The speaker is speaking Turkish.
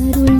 அருள்